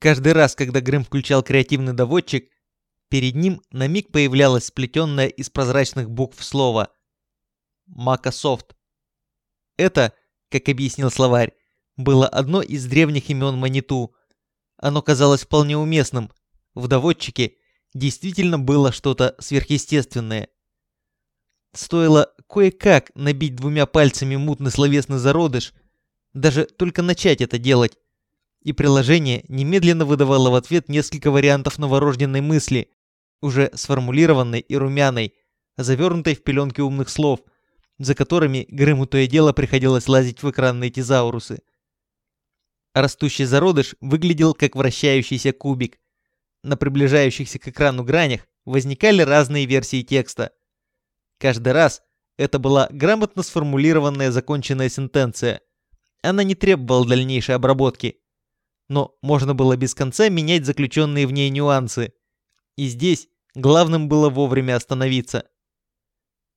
Каждый раз, когда Грэм включал креативный доводчик, перед ним на миг появлялось сплетенное из прозрачных букв слово «Макасофт». Это, как объяснил словарь, было одно из древних имен Маниту. Оно казалось вполне уместным. В доводчике действительно было что-то сверхъестественное. Стоило кое-как набить двумя пальцами мутный словесный зародыш, даже только начать это делать, и приложение немедленно выдавало в ответ несколько вариантов новорожденной мысли, уже сформулированной и румяной, завернутой в пеленки умных слов, за которыми Грыму то и дело приходилось лазить в экранные тезаурусы. Растущий зародыш выглядел как вращающийся кубик. На приближающихся к экрану гранях возникали разные версии текста. Каждый раз это была грамотно сформулированная законченная сентенция. Она не требовала дальнейшей обработки. Но можно было без конца менять заключенные в ней нюансы. И здесь главным было вовремя остановиться.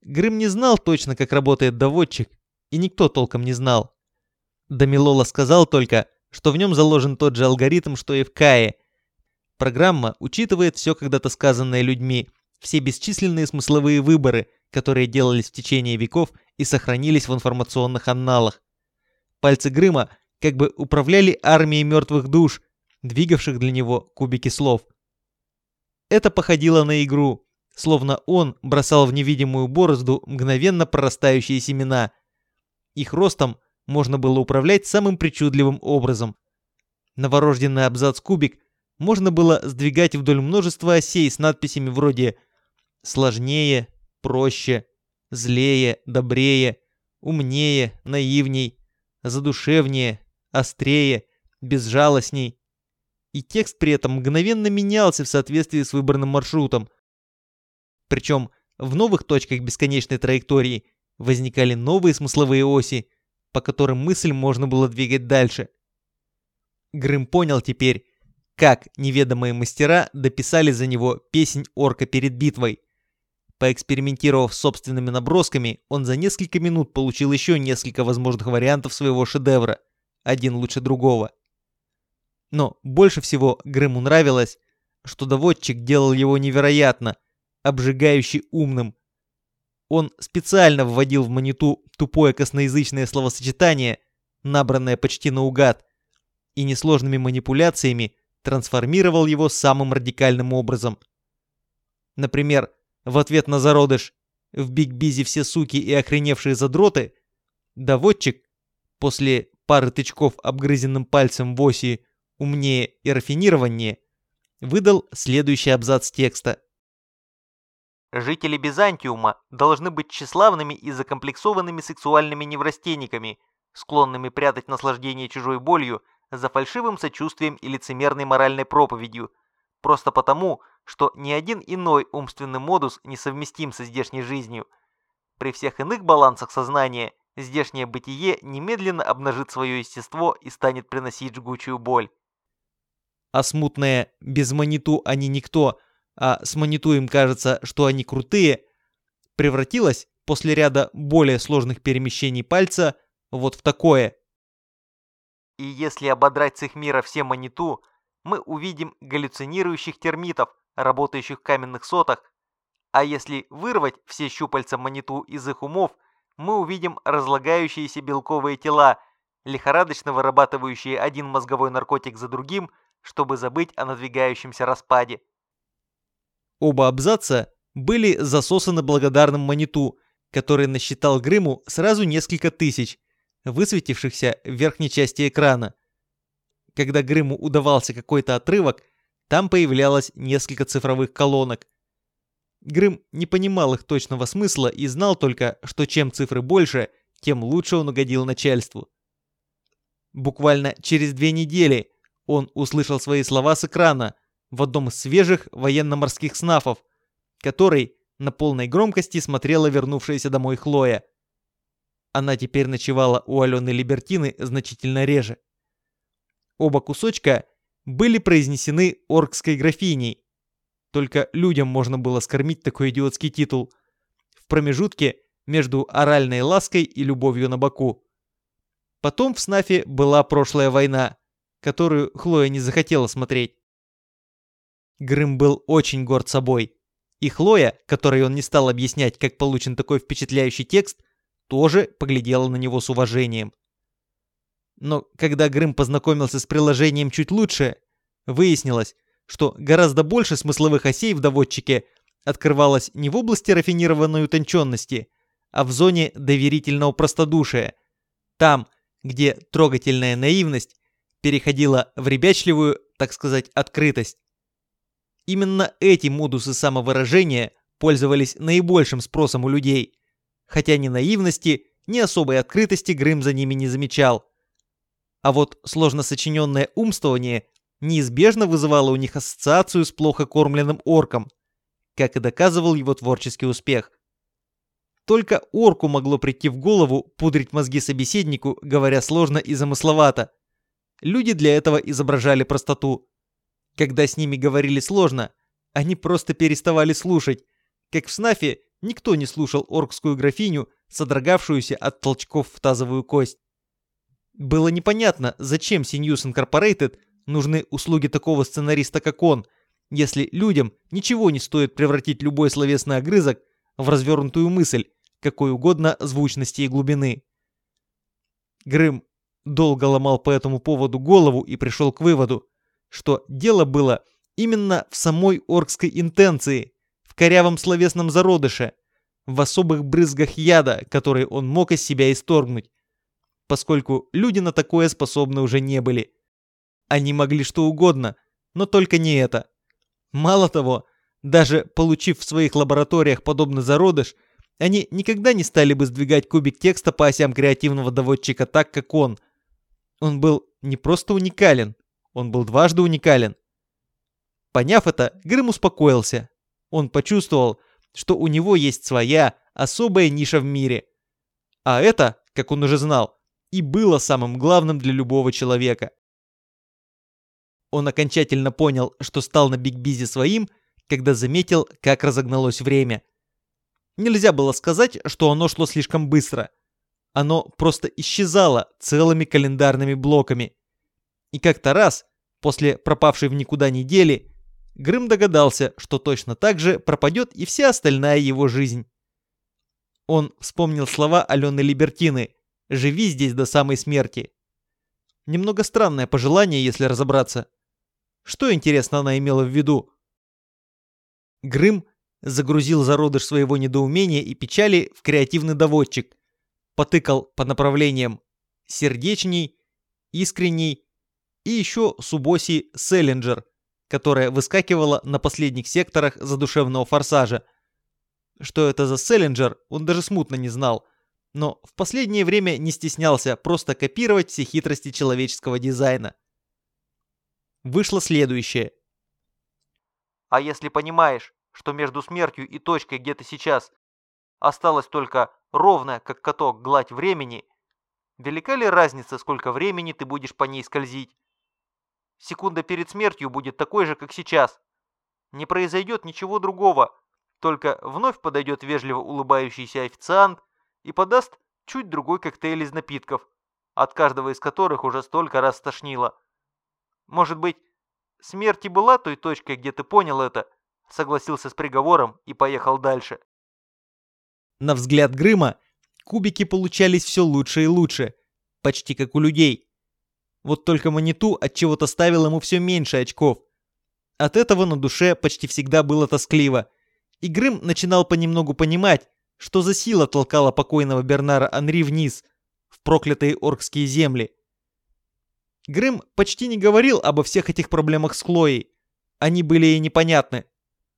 Грым не знал точно, как работает доводчик, и никто толком не знал. Дамилола сказал только, что в нем заложен тот же алгоритм, что и в Кае. Программа учитывает все когда-то сказанное людьми, все бесчисленные смысловые выборы, которые делались в течение веков и сохранились в информационных анналах. Пальцы Грыма как бы управляли армией мертвых душ, двигавших для него кубики слов. Это походило на игру, словно он бросал в невидимую борозду мгновенно прорастающие семена. Их ростом можно было управлять самым причудливым образом. Новорожденный абзац-кубик можно было сдвигать вдоль множества осей с надписями вроде «сложнее», «проще», «злее», «добрее», «умнее», «наивней», «задушевнее», «острее», «безжалостней». И текст при этом мгновенно менялся в соответствии с выбранным маршрутом. Причем в новых точках бесконечной траектории возникали новые смысловые оси, по которым мысль можно было двигать дальше. Грым понял теперь, как неведомые мастера дописали за него песнь орка перед битвой. Поэкспериментировав с собственными набросками, он за несколько минут получил еще несколько возможных вариантов своего шедевра, один лучше другого. Но больше всего Грыму нравилось, что доводчик делал его невероятно, обжигающе умным, он специально вводил в маниту тупое косноязычное словосочетание, набранное почти наугад, и несложными манипуляциями трансформировал его самым радикальным образом. Например, в ответ на зародыш «В Биг Бизе все суки и охреневшие задроты» доводчик после пары тычков обгрызенным пальцем в оси «умнее и рафинированнее» выдал следующий абзац текста. Жители Бизантиума должны быть тщеславными и закомплексованными сексуальными неврастенниками, склонными прятать наслаждение чужой болью за фальшивым сочувствием и лицемерной моральной проповедью, просто потому, что ни один иной умственный модус не совместим со здешней жизнью. При всех иных балансах сознания здешнее бытие немедленно обнажит свое естество и станет приносить жгучую боль. А смутное «без маниту они никто» а с Маниту им кажется, что они крутые, превратилась после ряда более сложных перемещений пальца вот в такое. И если ободрать с их мира все Маниту, мы увидим галлюцинирующих термитов, работающих в каменных сотах, а если вырвать все щупальца Маниту из их умов, мы увидим разлагающиеся белковые тела, лихорадочно вырабатывающие один мозговой наркотик за другим, чтобы забыть о надвигающемся распаде. Оба абзаца были засосаны благодарным Маниту, который насчитал Грыму сразу несколько тысяч, высветившихся в верхней части экрана. Когда Грыму удавался какой-то отрывок, там появлялось несколько цифровых колонок. Грым не понимал их точного смысла и знал только, что чем цифры больше, тем лучше он угодил начальству. Буквально через две недели он услышал свои слова с экрана, в одном из свежих военно-морских снафов, который на полной громкости смотрела вернувшаяся домой Хлоя. Она теперь ночевала у Алены Либертины значительно реже. Оба кусочка были произнесены оркской графиней. Только людям можно было скормить такой идиотский титул. В промежутке между оральной лаской и любовью на боку. Потом в Снафе была прошлая война, которую Хлоя не захотела смотреть. Грым был очень горд собой. И Хлоя, которой он не стал объяснять, как получен такой впечатляющий текст, тоже поглядела на него с уважением. Но когда Грым познакомился с приложением чуть лучше, выяснилось, что гораздо больше смысловых осей в доводчике открывалось не в области рафинированной утонченности, а в зоне доверительного простодушия. Там, где трогательная наивность переходила в ребячливую, так сказать, открытость. Именно эти модусы самовыражения пользовались наибольшим спросом у людей, хотя ни наивности, ни особой открытости Грым за ними не замечал. А вот сложно сочиненное умствование неизбежно вызывало у них ассоциацию с плохо кормленным орком, как и доказывал его творческий успех. Только орку могло прийти в голову пудрить мозги собеседнику, говоря сложно и замысловато. Люди для этого изображали простоту. Когда с ними говорили сложно, они просто переставали слушать. Как в снафе никто не слушал оркскую графиню, содрогавшуюся от толчков в тазовую кость. Было непонятно, зачем Sinus Incorporated нужны услуги такого сценариста, как он, если людям ничего не стоит превратить любой словесный огрызок в развернутую мысль, какой угодно звучности и глубины. Грым долго ломал по этому поводу голову и пришел к выводу, что дело было именно в самой оркской интенции, в корявом словесном зародыше, в особых брызгах яда, которые он мог из себя исторгнуть, поскольку люди на такое способны уже не были. Они могли что угодно, но только не это. Мало того, даже получив в своих лабораториях подобный зародыш, они никогда не стали бы сдвигать кубик текста по осям креативного доводчика так, как он. Он был не просто уникален, он был дважды уникален. Поняв это, Грым успокоился. Он почувствовал, что у него есть своя, особая ниша в мире. А это, как он уже знал, и было самым главным для любого человека. Он окончательно понял, что стал на Биг Бизе своим, когда заметил, как разогналось время – Нельзя было сказать, что оно шло слишком быстро. Оно просто исчезало целыми календарными блоками. И как-то раз, после пропавшей в никуда недели, Грым догадался, что точно так же пропадет и вся остальная его жизнь. Он вспомнил слова Алены Либертины «Живи здесь до самой смерти». Немного странное пожелание, если разобраться. Что, интересно, она имела в виду? Грым загрузил зародыш своего недоумения и печали в креативный доводчик, потыкал по направлениям сердечней, искренней и еще Субоси Селлинджер, которая выскакивала на последних секторах задушевного форсажа. Что это за Селлинджер, он даже смутно не знал, но в последнее время не стеснялся просто копировать все хитрости человеческого дизайна. Вышло следующее. А если понимаешь, что между смертью и точкой, где ты сейчас, осталась только ровная, как каток, гладь времени, велика ли разница, сколько времени ты будешь по ней скользить? Секунда перед смертью будет такой же, как сейчас. Не произойдет ничего другого, только вновь подойдет вежливо улыбающийся официант и подаст чуть другой коктейль из напитков, от каждого из которых уже столько раз стошнило. Может быть, смерть и была той точкой, где ты понял это, согласился с приговором и поехал дальше. На взгляд Грыма, кубики получались все лучше и лучше, почти как у людей. Вот только Маниту от чего-то ставил ему все меньше очков. От этого на душе почти всегда было тоскливо, и Грым начинал понемногу понимать, что за сила толкала покойного Бернара Анри вниз, в проклятые оркские земли. Грым почти не говорил обо всех этих проблемах с Хлоей. Они были ей непонятны.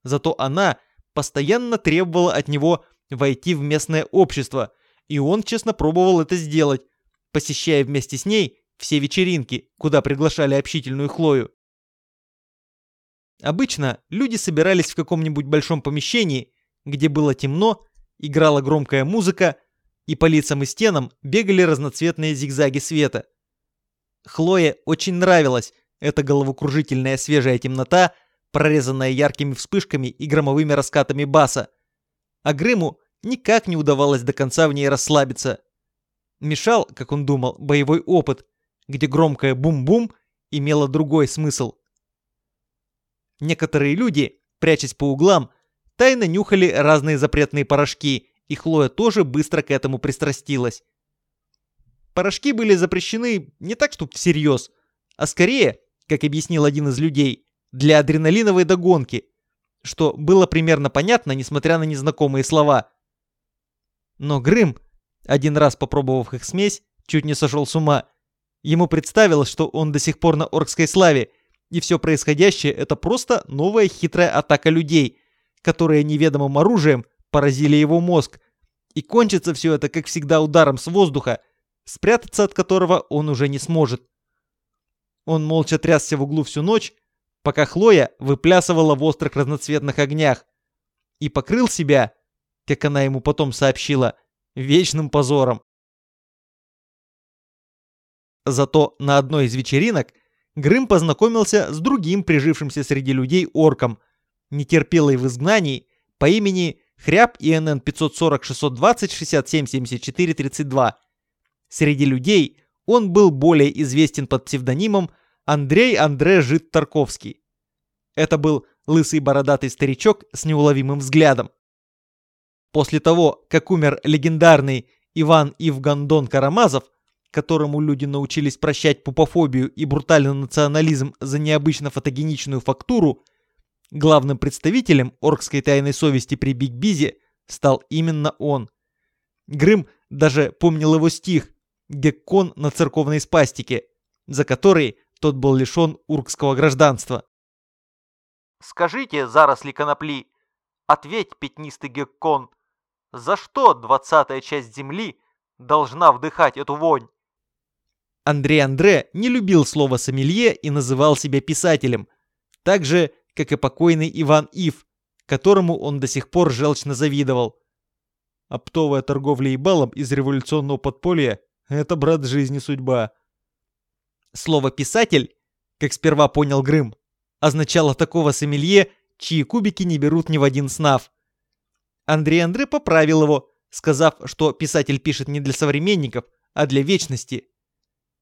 Зато она постоянно требовала от него войти в местное общество, и он честно пробовал это сделать, посещая вместе с ней все вечеринки, куда приглашали общительную Хлою. Обычно люди собирались в каком-нибудь большом помещении, где было темно, играла громкая музыка, и по лицам и стенам бегали разноцветные зигзаги света. Хлое очень нравилась эта головокружительная свежая темнота, прорезанная яркими вспышками и громовыми раскатами баса. А Грыму никак не удавалось до конца в ней расслабиться. Мешал, как он думал, боевой опыт, где громкое бум-бум имело другой смысл. Некоторые люди, прячась по углам, тайно нюхали разные запретные порошки, и Хлоя тоже быстро к этому пристрастилась. Порошки были запрещены не так, чтобы всерьез, а скорее, как объяснил один из людей, для адреналиновой догонки, что было примерно понятно, несмотря на незнакомые слова. Но Грым, один раз попробовав их смесь, чуть не сошел с ума. Ему представилось, что он до сих пор на оркской славе, и все происходящее это просто новая хитрая атака людей, которые неведомым оружием поразили его мозг. И кончится все это, как всегда, ударом с воздуха, спрятаться от которого он уже не сможет. Он молча трясся в углу всю ночь, пока Хлоя выплясывала в острых разноцветных огнях, и покрыл себя, как она ему потом сообщила, вечным позором. Зато на одной из вечеринок Грым познакомился с другим прижившимся среди людей орком, нетерпелой в изгнании, по имени Хряб ИНН 540 Среди людей он был более известен под псевдонимом Андрей Андре Жит Тарковский. Это был лысый бородатый старичок с неуловимым взглядом. После того, как умер легендарный Иван Ивгандон Карамазов, которому люди научились прощать пупофобию и брутальный национализм за необычно фотогеничную фактуру, главным представителем оркской тайной совести при Биг Бизе стал именно он. Грым даже помнил его стих «Геккон на церковной спастике», за который тот был лишен уркского гражданства. «Скажите, заросли конопли, ответь, пятнистый Геккон, за что двадцатая часть земли должна вдыхать эту вонь?» Андрей Андре не любил слово «сомелье» и называл себя писателем, так же, как и покойный Иван Ив, которому он до сих пор желчно завидовал. Оптовая торговля и балом из революционного подполья – это, брат, жизни судьба. Слово «писатель», как сперва понял Грым, означало такого сомелье, чьи кубики не берут ни в один снав. Андрей Андре поправил его, сказав, что писатель пишет не для современников, а для вечности.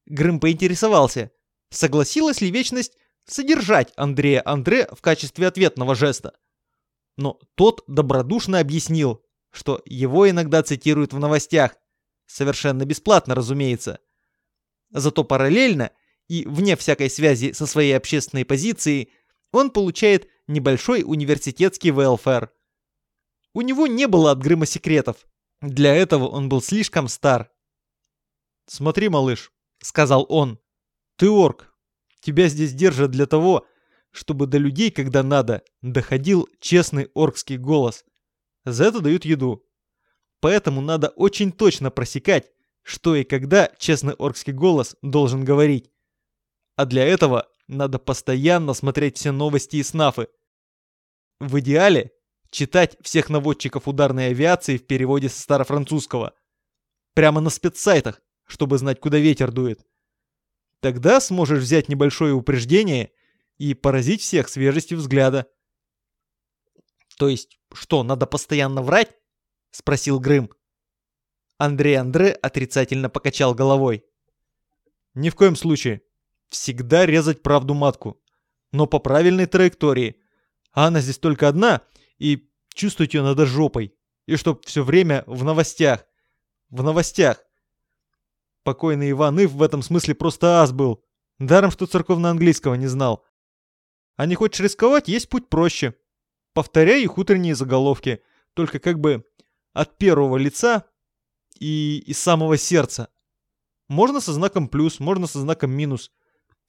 Грым поинтересовался, согласилась ли вечность содержать Андрея Андре в качестве ответного жеста. Но тот добродушно объяснил, что его иногда цитируют в новостях, совершенно бесплатно, разумеется. Зато параллельно и вне всякой связи со своей общественной позицией он получает небольшой университетский ВЛФР. У него не было от Грыма секретов. Для этого он был слишком стар. «Смотри, малыш», — сказал он, — «ты орк, Тебя здесь держат для того, чтобы до людей, когда надо, доходил честный оркский голос. За это дают еду. Поэтому надо очень точно просекать, что и когда честный оркский голос должен говорить. А для этого надо постоянно смотреть все новости и снафы. В идеале читать всех наводчиков ударной авиации в переводе со старофранцузского. Прямо на спецсайтах, чтобы знать, куда ветер дует. Тогда сможешь взять небольшое упреждение и поразить всех свежестью взгляда. То есть, что, надо постоянно врать? Спросил Грым. Андрей Андре отрицательно покачал головой. Ни в коем случае. Всегда резать правду матку. Но по правильной траектории. А она здесь только одна, и чувствовать ее надо жопой. И чтоб все время в новостях. В новостях. Покойный Иван Ив в этом смысле просто ас был. Даром, что церковно-английского не знал. А не хочешь рисковать, есть путь проще. Повторяй их утренние заголовки, только как бы от первого лица и из самого сердца. Можно со знаком плюс, можно со знаком минус.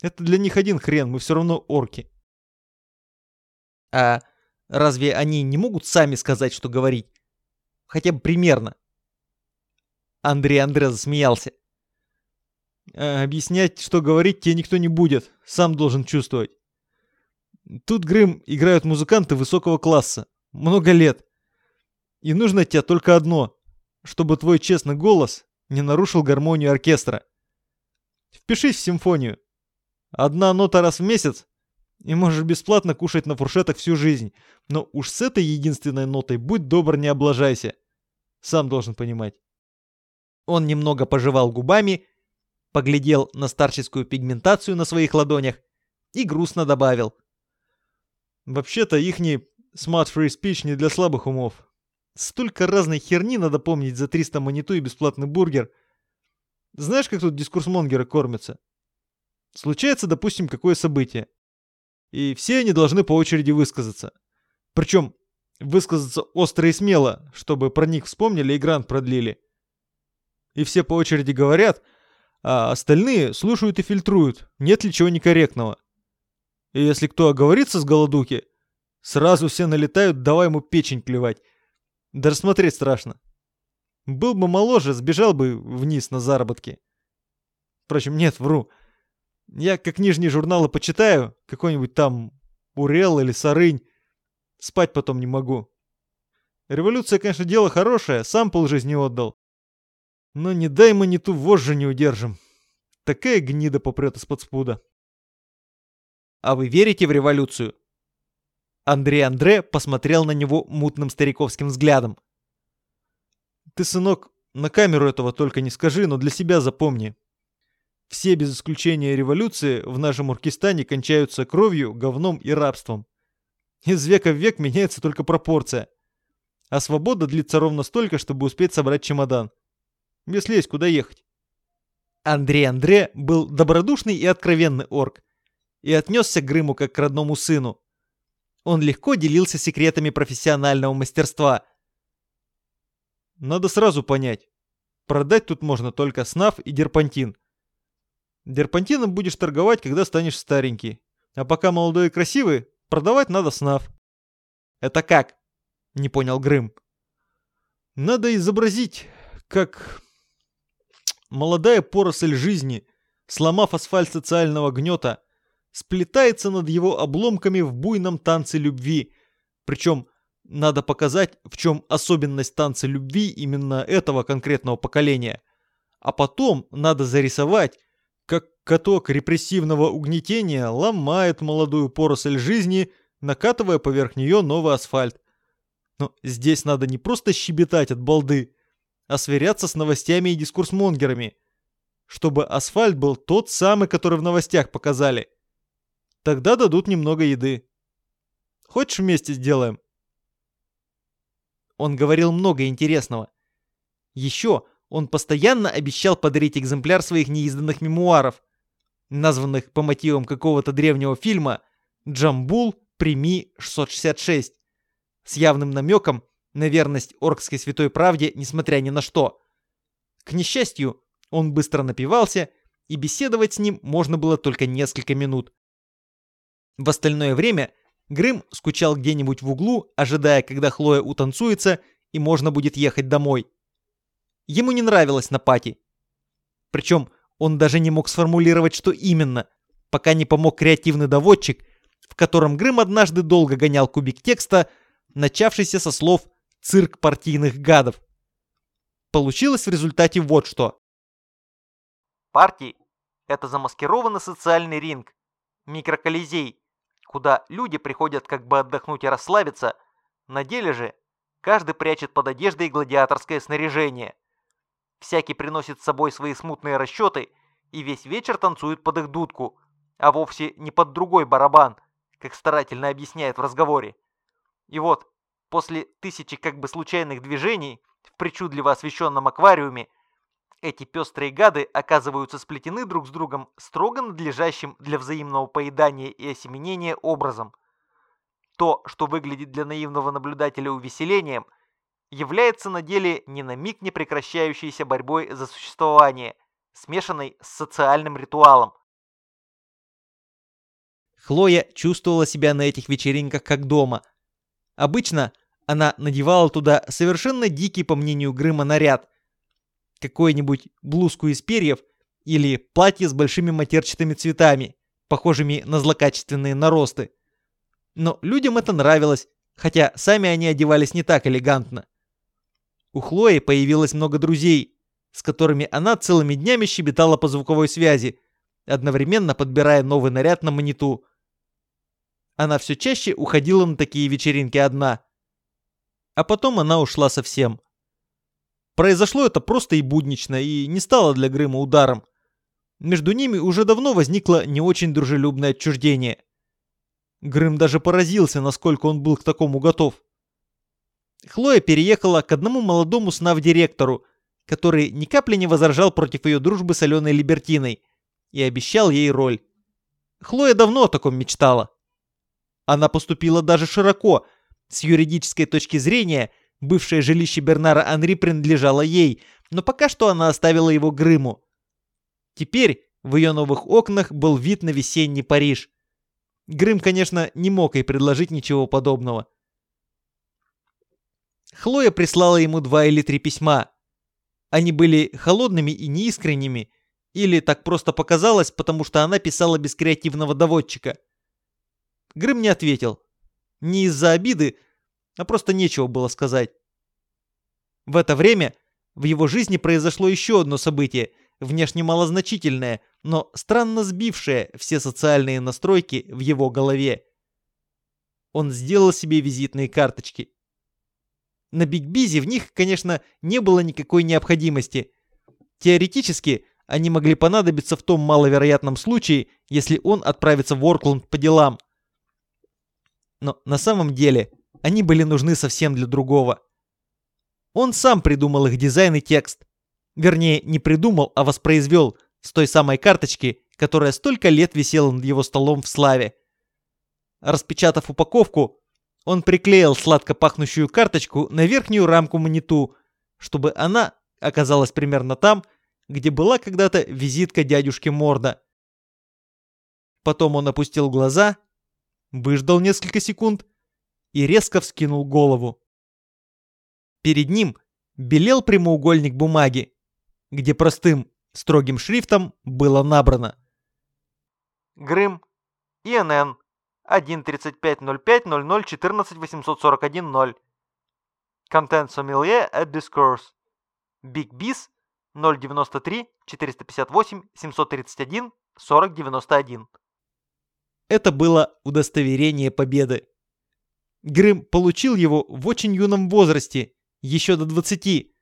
Это для них один хрен, мы все равно орки. А разве они не могут сами сказать, что говорить? Хотя бы примерно. Андрей Андре засмеялся. А объяснять, что говорить, тебе никто не будет. Сам должен чувствовать. Тут Грым играют музыканты высокого класса. Много лет. И нужно от тебя только одно. Чтобы твой честный голос не нарушил гармонию оркестра. Впишись в симфонию. Одна нота раз в месяц, и можешь бесплатно кушать на фуршетах всю жизнь. Но уж с этой единственной нотой будь добр, не облажайся. Сам должен понимать. Он немного пожевал губами поглядел на старческую пигментацию на своих ладонях и грустно добавил. Вообще-то ихний Smart Free Speech не для слабых умов. Столько разной херни надо помнить за 300 монету и бесплатный бургер. Знаешь, как тут дискурсмонгеры кормятся? Случается, допустим, какое событие. И все они должны по очереди высказаться. Причем высказаться остро и смело, чтобы про них вспомнили и грант продлили. И все по очереди говорят, а остальные слушают и фильтруют, нет ли чего некорректного. И если кто оговорится с голодухи, сразу все налетают, давай ему печень клевать. Даже смотреть страшно. Был бы моложе, сбежал бы вниз на заработки. Впрочем, нет, вру. Я как нижние журналы почитаю, какой-нибудь там Урел или Сарынь, спать потом не могу. Революция, конечно, дело хорошее, сам полжизни отдал. Но не дай мы не ту вожжу не удержим. Такая гнида попрет из-под спуда. А вы верите в революцию? Андрей Андре посмотрел на него мутным стариковским взглядом. Ты, сынок, на камеру этого только не скажи, но для себя запомни. Все без исключения революции в нашем Уркистане кончаются кровью, говном и рабством. Из века в век меняется только пропорция. А свобода длится ровно столько, чтобы успеть собрать чемодан. Если есть куда ехать. Андрей Андре был добродушный и откровенный орк. И отнесся к Грыму как к родному сыну. Он легко делился секретами профессионального мастерства. Надо сразу понять. Продать тут можно только снав и дерпантин. Дерпантином будешь торговать, когда станешь старенький. А пока молодой и красивый, продавать надо снав. Это как? Не понял Грым. Надо изобразить, как молодая поросль жизни, сломав асфальт социального гнета, сплетается над его обломками в буйном танце любви. Причем надо показать, в чем особенность танца любви именно этого конкретного поколения. А потом надо зарисовать, как каток репрессивного угнетения ломает молодую поросль жизни, накатывая поверх нее новый асфальт. Но здесь надо не просто щебетать от балды, а сверяться с новостями и дискурсмонгерами, чтобы асфальт был тот самый, который в новостях показали. Тогда дадут немного еды. Хочешь вместе сделаем? Он говорил много интересного. Еще он постоянно обещал подарить экземпляр своих неизданных мемуаров, названных по мотивам какого-то древнего фильма «Джамбул, прими 666», с явным намеком на верность оркской святой правде, несмотря ни на что. К несчастью, он быстро напивался, и беседовать с ним можно было только несколько минут. В остальное время Грым скучал где-нибудь в углу, ожидая, когда Хлоя утанцуется и можно будет ехать домой. Ему не нравилось на пати. Причем он даже не мог сформулировать, что именно, пока не помог креативный доводчик, в котором Грым однажды долго гонял кубик текста, начавшийся со слов «цирк партийных гадов». Получилось в результате вот что. Партии – это замаскированный социальный ринг, микроколизей, куда люди приходят как бы отдохнуть и расслабиться, на деле же каждый прячет под одеждой гладиаторское снаряжение. Всякий приносит с собой свои смутные расчеты и весь вечер танцует под их дудку, а вовсе не под другой барабан, как старательно объясняет в разговоре. И вот, после тысячи как бы случайных движений в причудливо освещенном аквариуме, эти пестрые гады оказываются сплетены друг с другом строго надлежащим для взаимного поедания и осеменения образом. То, что выглядит для наивного наблюдателя увеселением, является на деле ни на миг не прекращающейся борьбой за существование, смешанной с социальным ритуалом. Хлоя чувствовала себя на этих вечеринках как дома. Обычно она надевала туда совершенно дикий, по мнению Грыма, наряд. Какую-нибудь блузку из перьев или платье с большими матерчатыми цветами, похожими на злокачественные наросты. Но людям это нравилось, хотя сами они одевались не так элегантно. У Хлои появилось много друзей, с которыми она целыми днями щебетала по звуковой связи, одновременно подбирая новый наряд на маниту. Она все чаще уходила на такие вечеринки одна. А потом она ушла совсем. Произошло это просто и буднично, и не стало для Грыма ударом. между ними уже давно возникло не очень дружелюбное отчуждение. Грым даже поразился, насколько он был к такому готов. Хлоя переехала к одному молодому снав-директору, который ни капли не возражал против ее дружбы с Аленой Либертиной и обещал ей роль. Хлоя давно о таком мечтала. Она поступила даже широко. С юридической точки зрения, бывшее жилище Бернара Анри принадлежало ей, но пока что она оставила его Грыму. Теперь в ее новых окнах был вид на весенний Париж. Грым, конечно, не мог ей предложить ничего подобного. Хлоя прислала ему два или три письма. Они были холодными и неискренними, или так просто показалось, потому что она писала без креативного доводчика. Грым не ответил. Не из-за обиды, а просто нечего было сказать. В это время в его жизни произошло еще одно событие, внешне малозначительное, но странно сбившее все социальные настройки в его голове. Он сделал себе визитные карточки. На Биг Бизи в них, конечно, не было никакой необходимости. Теоретически, они могли понадобиться в том маловероятном случае, если он отправится в Оркланд по делам. Но на самом деле они были нужны совсем для другого. Он сам придумал их дизайн и текст. Вернее, не придумал, а воспроизвел с той самой карточки, которая столько лет висела над его столом в славе. Распечатав упаковку, он приклеил сладко пахнущую карточку на верхнюю рамку маниту, чтобы она оказалась примерно там, где была когда-то визитка дядюшки Морда. Потом он опустил глаза, выждал несколько секунд и резко вскинул голову. Перед ним белел прямоугольник бумаги, где простым строгим шрифтом было набрано. Грым, ИНН, 1.35.05.00.14.841.0. Content Sommelier at Discourse. Big Biz 093 458 731 4091. Это было удостоверение победы. Грым получил его в очень юном возрасте, еще до 20,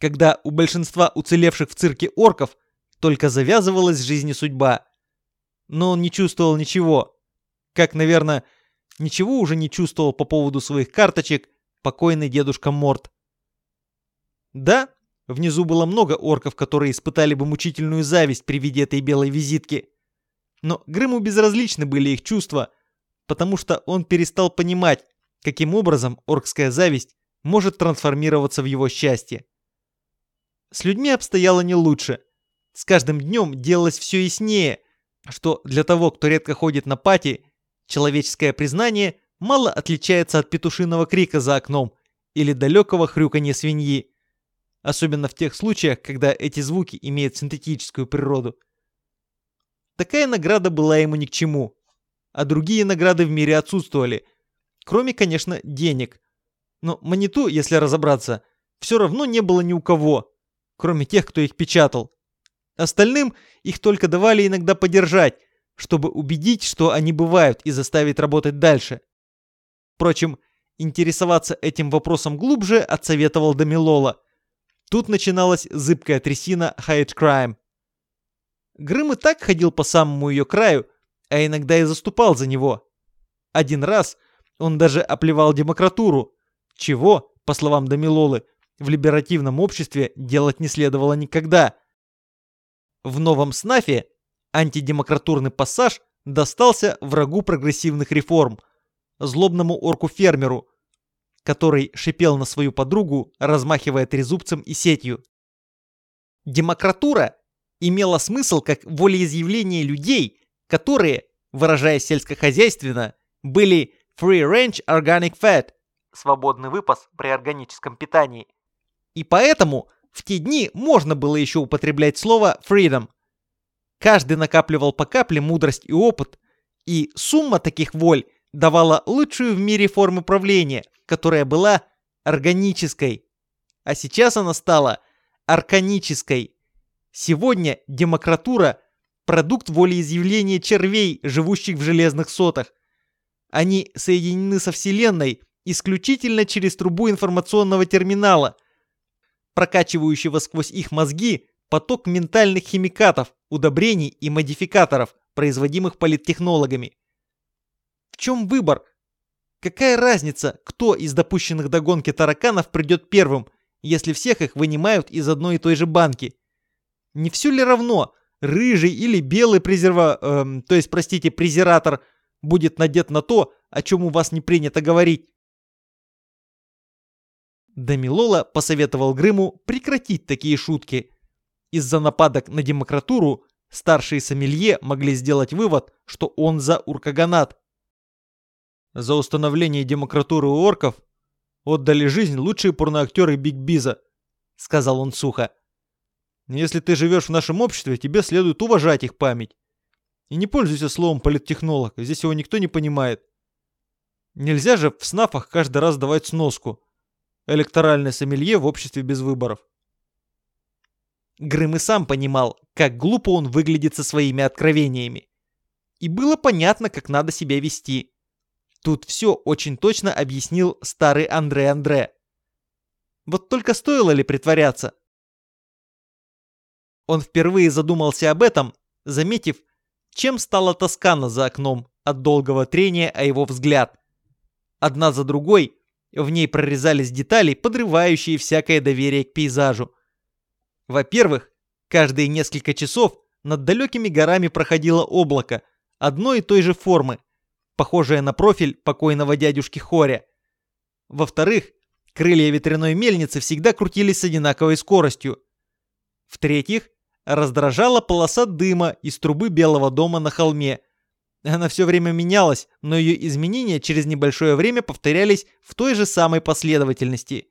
когда у большинства уцелевших в цирке орков только завязывалась жизнь и судьба. Но он не чувствовал ничего. Как, наверное, ничего уже не чувствовал по поводу своих карточек покойный дедушка Морт. Да, внизу было много орков, которые испытали бы мучительную зависть при виде этой белой визитки. Но Грыму безразличны были их чувства, потому что он перестал понимать, каким образом оркская зависть может трансформироваться в его счастье. С людьми обстояло не лучше. С каждым днем делалось все яснее, что для того, кто редко ходит на пати, человеческое признание мало отличается от петушиного крика за окном или далекого хрюканья свиньи. Особенно в тех случаях, когда эти звуки имеют синтетическую природу. Такая награда была ему ни к чему. А другие награды в мире отсутствовали. Кроме, конечно, денег. Но монету, если разобраться, все равно не было ни у кого. Кроме тех, кто их печатал. Остальным их только давали иногда подержать, чтобы убедить, что они бывают и заставить работать дальше. Впрочем, интересоваться этим вопросом глубже отсоветовал Дамилола. Тут начиналась зыбкая трясина Hate Crime. Грым и так ходил по самому ее краю, а иногда и заступал за него. Один раз он даже оплевал демократуру, чего, по словам Дамилолы, в либеративном обществе делать не следовало никогда. В новом СНАФе антидемократурный пассаж достался врагу прогрессивных реформ, злобному орку-фермеру, который шипел на свою подругу, размахивая трезубцем и сетью. Демократура имела смысл как волеизъявление людей, которые, выражаясь сельскохозяйственно, были free range organic fat, свободный выпас при органическом питании. И поэтому в те дни можно было еще употреблять слово freedom. Каждый накапливал по капле мудрость и опыт, и сумма таких воль давала лучшую в мире форму правления, которая была органической. А сейчас она стала арканической. Сегодня демократура – продукт волеизъявления червей, живущих в железных сотах. Они соединены со Вселенной исключительно через трубу информационного терминала, прокачивающего сквозь их мозги поток ментальных химикатов, удобрений и модификаторов, производимых политтехнологами. В чем выбор? Какая разница, кто из допущенных до гонки тараканов придет первым, если всех их вынимают из одной и той же банки? Не все ли равно, рыжий или белый презерва... Эм, то есть, простите, презератор будет надет на то, о чем у вас не принято говорить? Дамилола посоветовал Грыму прекратить такие шутки. Из-за нападок на демократуру старшие сомелье могли сделать вывод, что он за уркаганат. За установление демократуры у орков отдали жизнь лучшие порноактеры Биг Биза, сказал он сухо. Если ты живешь в нашем обществе, тебе следует уважать их память. И не пользуйся словом политтехнолог, здесь его никто не понимает. Нельзя же в снафах каждый раз давать сноску. Электоральное сомелье в обществе без выборов. Грым и сам понимал, как глупо он выглядит со своими откровениями. И было понятно, как надо себя вести. Тут все очень точно объяснил старый Андре Андре. Вот только стоило ли притворяться? Он впервые задумался об этом, заметив, чем стала Тоскана за окном от долгого трения о его взгляд. Одна за другой в ней прорезались детали, подрывающие всякое доверие к пейзажу. Во-первых, каждые несколько часов над далекими горами проходило облако одной и той же формы, похожее на профиль покойного дядюшки Хоря. Во-вторых, крылья ветряной мельницы всегда крутились с одинаковой скоростью. В-третьих, раздражала полоса дыма из трубы Белого дома на холме. Она все время менялась, но ее изменения через небольшое время повторялись в той же самой последовательности.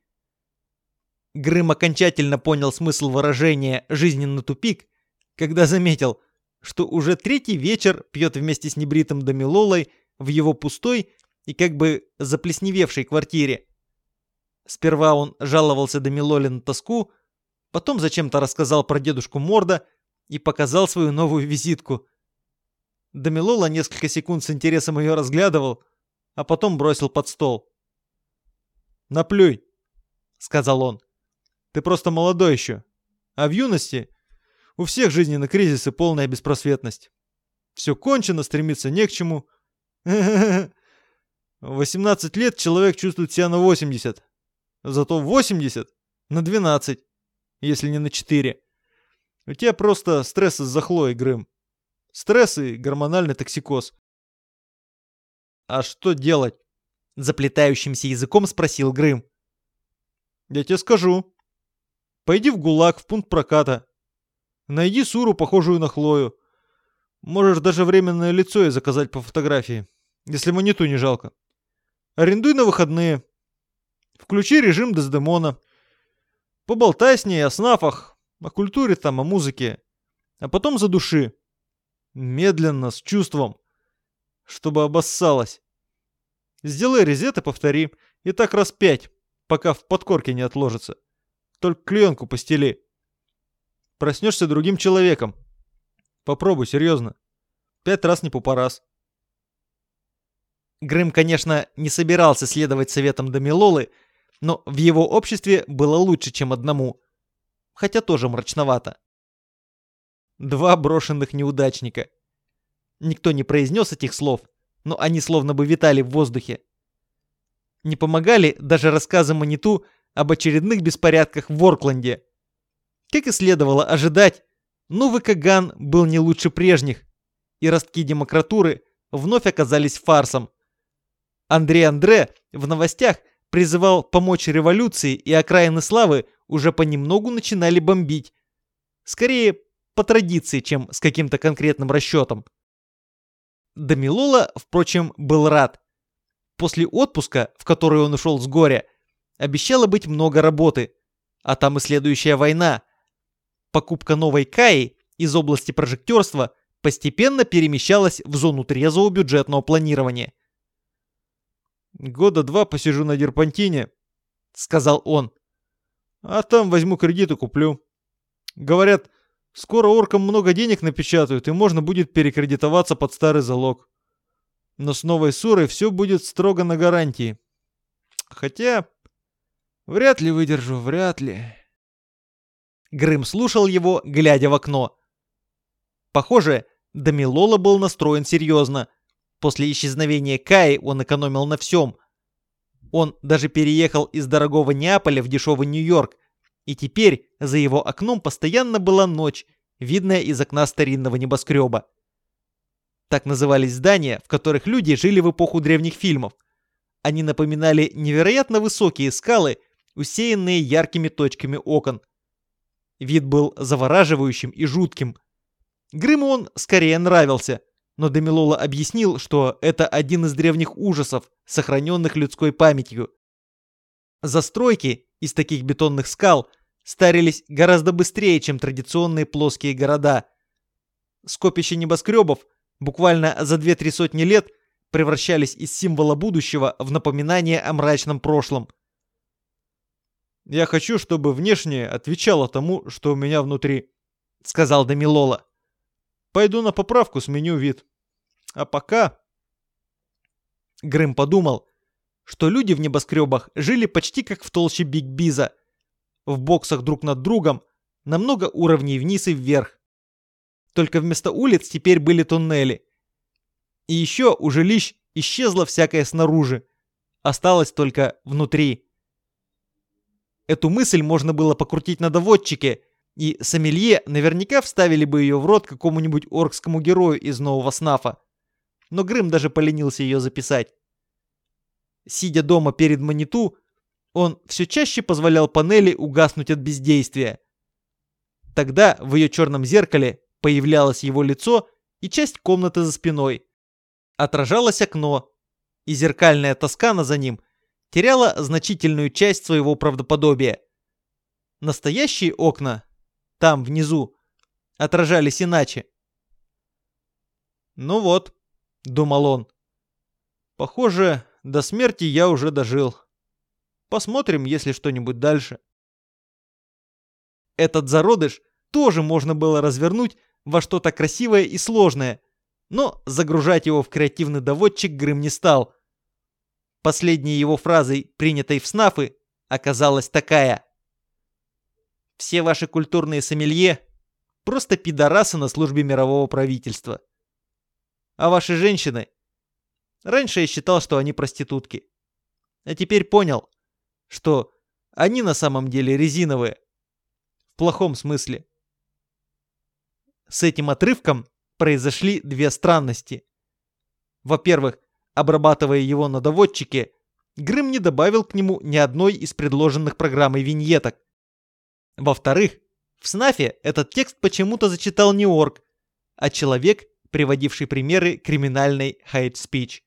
Грым окончательно понял смысл выражения «жизненный тупик», когда заметил, что уже третий вечер пьет вместе с небритым Дамилолой в его пустой и как бы заплесневевшей квартире. Сперва он жаловался до Милоли на тоску, потом зачем-то рассказал про дедушку Морда и показал свою новую визитку. Дамилола несколько секунд с интересом ее разглядывал, а потом бросил под стол. «Наплюй», — сказал он. «Ты просто молодой еще, а в юности у всех жизненный кризис и полная беспросветность. Все кончено, стремиться не к чему, в 18 лет человек чувствует себя на 80. Зато в 80 на 12, если не на 4. У тебя просто стресс из-за Хлои, Грым. Стресс и гормональный токсикоз. А что делать? Заплетающимся языком спросил Грым. Я тебе скажу. Пойди в ГУЛАГ, в пункт проката. Найди Суру, похожую на Хлою. Можешь даже временное лицо и заказать по фотографии, если монету не жалко. Арендуй на выходные. Включи режим Дездемона. Поболтай с ней о снафах, о культуре там, о музыке. А потом задуши. Медленно, с чувством. Чтобы обоссалась. Сделай резет и повтори. И так раз пять, пока в подкорке не отложится. Только клеенку постели. Проснешься другим человеком. Попробуй, серьезно. Пять раз не пупорас. Грым, конечно, не собирался следовать советам Дамилолы, но в его обществе было лучше, чем одному. Хотя тоже мрачновато. Два брошенных неудачника. Никто не произнес этих слов, но они словно бы витали в воздухе. Не помогали даже рассказы Маниту об очередных беспорядках в Оркленде. Как и следовало ожидать, Новый Каган был не лучше прежних, и ростки демократуры вновь оказались фарсом. Андрей Андре в новостях призывал помочь революции, и окраины славы уже понемногу начинали бомбить. Скорее, по традиции, чем с каким-то конкретным расчетом. Дамилола, впрочем, был рад. После отпуска, в который он ушел с горя, обещало быть много работы, а там и следующая война – покупка новой Каи из области прожектерства постепенно перемещалась в зону трезвого бюджетного планирования. «Года два посижу на Дерпантине», — сказал он. «А там возьму кредит и куплю. Говорят, скоро оркам много денег напечатают, и можно будет перекредитоваться под старый залог. Но с новой Сурой все будет строго на гарантии. Хотя, вряд ли выдержу, вряд ли». Грым слушал его, глядя в окно. Похоже, Дамилола был настроен серьезно. После исчезновения Каи он экономил на всем. Он даже переехал из дорогого Неаполя в дешевый Нью-Йорк, и теперь за его окном постоянно была ночь, видная из окна старинного небоскреба. Так назывались здания, в которых люди жили в эпоху древних фильмов. Они напоминали невероятно высокие скалы, усеянные яркими точками окон. Вид был завораживающим и жутким. Грыму он скорее нравился, но Демилола объяснил, что это один из древних ужасов, сохраненных людской памятью. Застройки из таких бетонных скал старились гораздо быстрее, чем традиционные плоские города. Скопища небоскребов – буквально за две-три сотни лет превращались из символа будущего в напоминание о мрачном прошлом. «Я хочу, чтобы внешнее отвечало тому, что у меня внутри», — сказал Дамилола. «Пойду на поправку, сменю вид. А пока...» Грым подумал, что люди в небоскребах жили почти как в толще Биг Биза, в боксах друг над другом, на много уровней вниз и вверх. Только вместо улиц теперь были туннели. И еще у жилищ исчезло всякое снаружи. Осталось только внутри. Эту мысль можно было покрутить на доводчике, и сомелье наверняка вставили бы ее в рот какому-нибудь оркскому герою из нового снафа. Но Грым даже поленился ее записать. Сидя дома перед маниту, он все чаще позволял панели угаснуть от бездействия. Тогда в ее черном зеркале Появлялось его лицо и часть комнаты за спиной. Отражалось окно, и зеркальная тоскана за ним теряла значительную часть своего правдоподобия. Настоящие окна, там внизу, отражались иначе. «Ну вот», — думал он, — «похоже, до смерти я уже дожил. Посмотрим, если что-нибудь дальше». Этот зародыш тоже можно было развернуть во что-то красивое и сложное, но загружать его в креативный доводчик Грым не стал. Последней его фразой, принятой в снафы, оказалась такая. «Все ваши культурные сомелье – просто пидорасы на службе мирового правительства. А ваши женщины? Раньше я считал, что они проститутки. А теперь понял, что они на самом деле резиновые. В плохом смысле. С этим отрывком произошли две странности. Во-первых, обрабатывая его на доводчике, Грым не добавил к нему ни одной из предложенных программой виньеток. Во-вторых, в СНАФе этот текст почему-то зачитал не орг, а человек, приводивший примеры криминальной hate speech.